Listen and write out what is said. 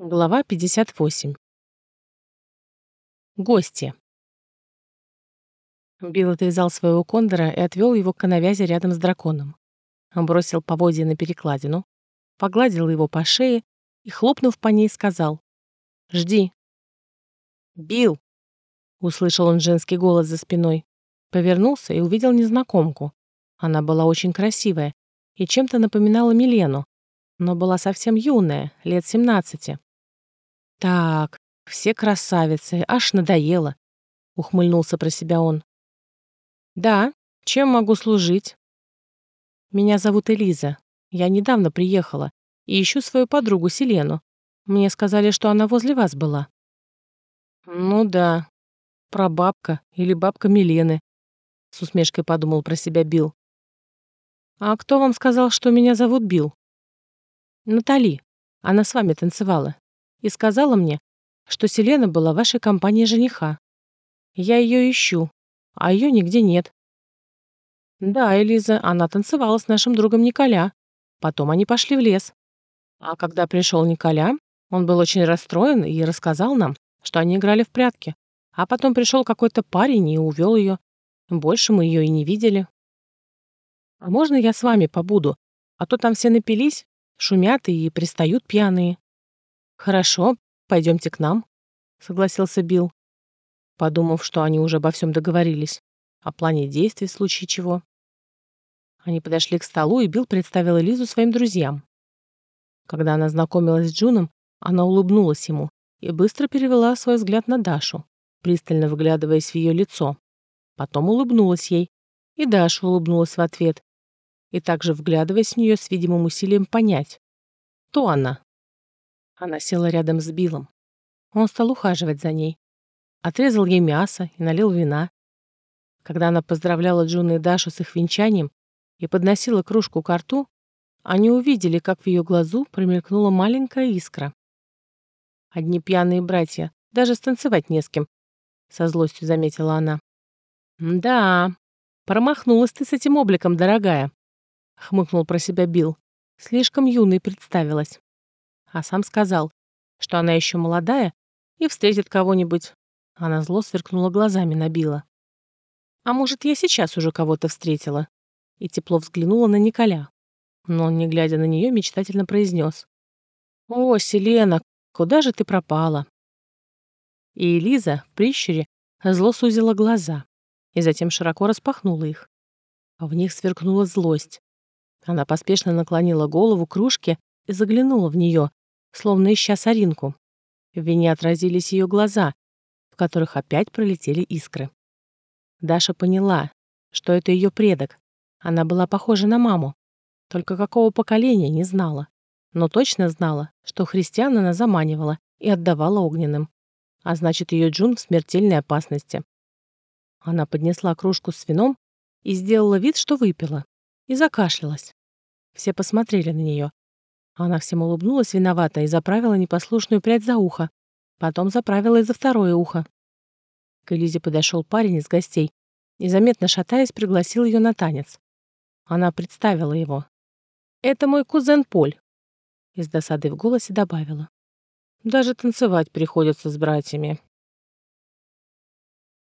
Глава 58. Гости. Билл отвязал своего кондора и отвел его к канавязи рядом с драконом. Он бросил поводья на перекладину, погладил его по шее и, хлопнув по ней, сказал «Жди». «Билл!» — услышал он женский голос за спиной. Повернулся и увидел незнакомку. Она была очень красивая и чем-то напоминала Милену, но была совсем юная, лет семнадцати. «Так, все красавицы, аж надоело», — ухмыльнулся про себя он. «Да, чем могу служить?» «Меня зовут Элиза. Я недавно приехала и ищу свою подругу Селену. Мне сказали, что она возле вас была». «Ну да, прабабка или бабка Милены», — с усмешкой подумал про себя Билл. «А кто вам сказал, что меня зовут Билл?» «Натали. Она с вами танцевала и сказала мне, что Селена была в вашей компании жениха. Я ее ищу, а ее нигде нет. Да, Элиза, она танцевала с нашим другом Николя. Потом они пошли в лес. А когда пришел Николя, он был очень расстроен и рассказал нам, что они играли в прятки. А потом пришел какой-то парень и увел ее. Больше мы ее и не видели. А можно я с вами побуду? А то там все напились, шумят и пристают пьяные. «Хорошо, пойдемте к нам», — согласился Билл, подумав, что они уже обо всем договорились, о плане действий в случае чего. Они подошли к столу, и Билл представил Элизу своим друзьям. Когда она знакомилась с Джуном, она улыбнулась ему и быстро перевела свой взгляд на Дашу, пристально вглядываясь в ее лицо. Потом улыбнулась ей, и Даша улыбнулась в ответ, и также вглядываясь в нее с видимым усилием понять, кто она. Она села рядом с Биллом. Он стал ухаживать за ней. Отрезал ей мясо и налил вина. Когда она поздравляла Джуна и Дашу с их венчанием и подносила кружку к рту, они увидели, как в ее глазу промелькнула маленькая искра. «Одни пьяные братья, даже станцевать не с кем», — со злостью заметила она. «Да, промахнулась ты с этим обликом, дорогая», — хмыкнул про себя Билл. Слишком юной представилась а сам сказал, что она еще молодая и встретит кого-нибудь. Она зло сверкнула глазами на Билла. А может, я сейчас уже кого-то встретила? И тепло взглянула на Николя. Но он, не глядя на нее, мечтательно произнес. «О, Селена, куда же ты пропала?» И Элиза в прищуре зло сузила глаза и затем широко распахнула их. В них сверкнула злость. Она поспешно наклонила голову кружке и заглянула в нее, словно ища соринку. В вине отразились ее глаза, в которых опять пролетели искры. Даша поняла, что это ее предок. Она была похожа на маму, только какого поколения не знала. Но точно знала, что христиан она заманивала и отдавала огненным. А значит, ее Джун в смертельной опасности. Она поднесла кружку с вином и сделала вид, что выпила, и закашлялась. Все посмотрели на нее, она всем улыбнулась виновата и заправила непослушную прядь за ухо. Потом заправила и за второе ухо. К Элизе подошел парень из гостей и, заметно шатаясь, пригласил ее на танец. Она представила его. «Это мой кузен Поль», — из досады в голосе добавила. «Даже танцевать приходится с братьями».